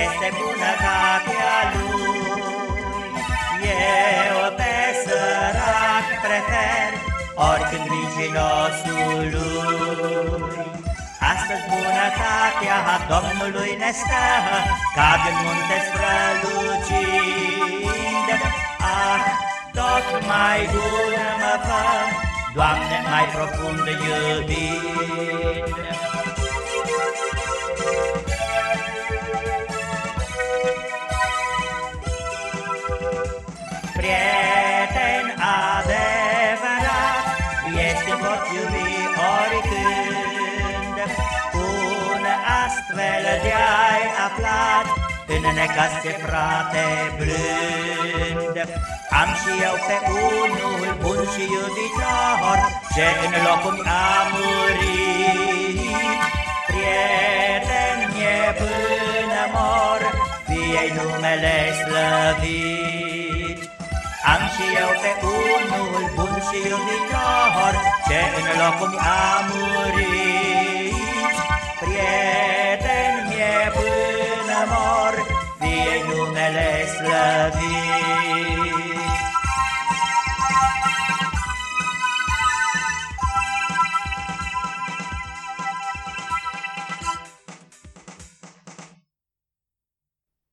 este bună bunătatea lui. Eu pe sărac prefer, oricând viginosul lui. Astăzi bunătatea Domnului ne stă, ca din munte strălucind. Ah, tot mai bun mă fă, Doamne, mai profund iubind. Aflat, în necas frate blând. Am și eu pe unul bun și iubitor, ce în locul a murit. Prieten e până mor, fie numele slăvit. Am și eu pe unul bun și iubitor, ce în locul a numele slăvit.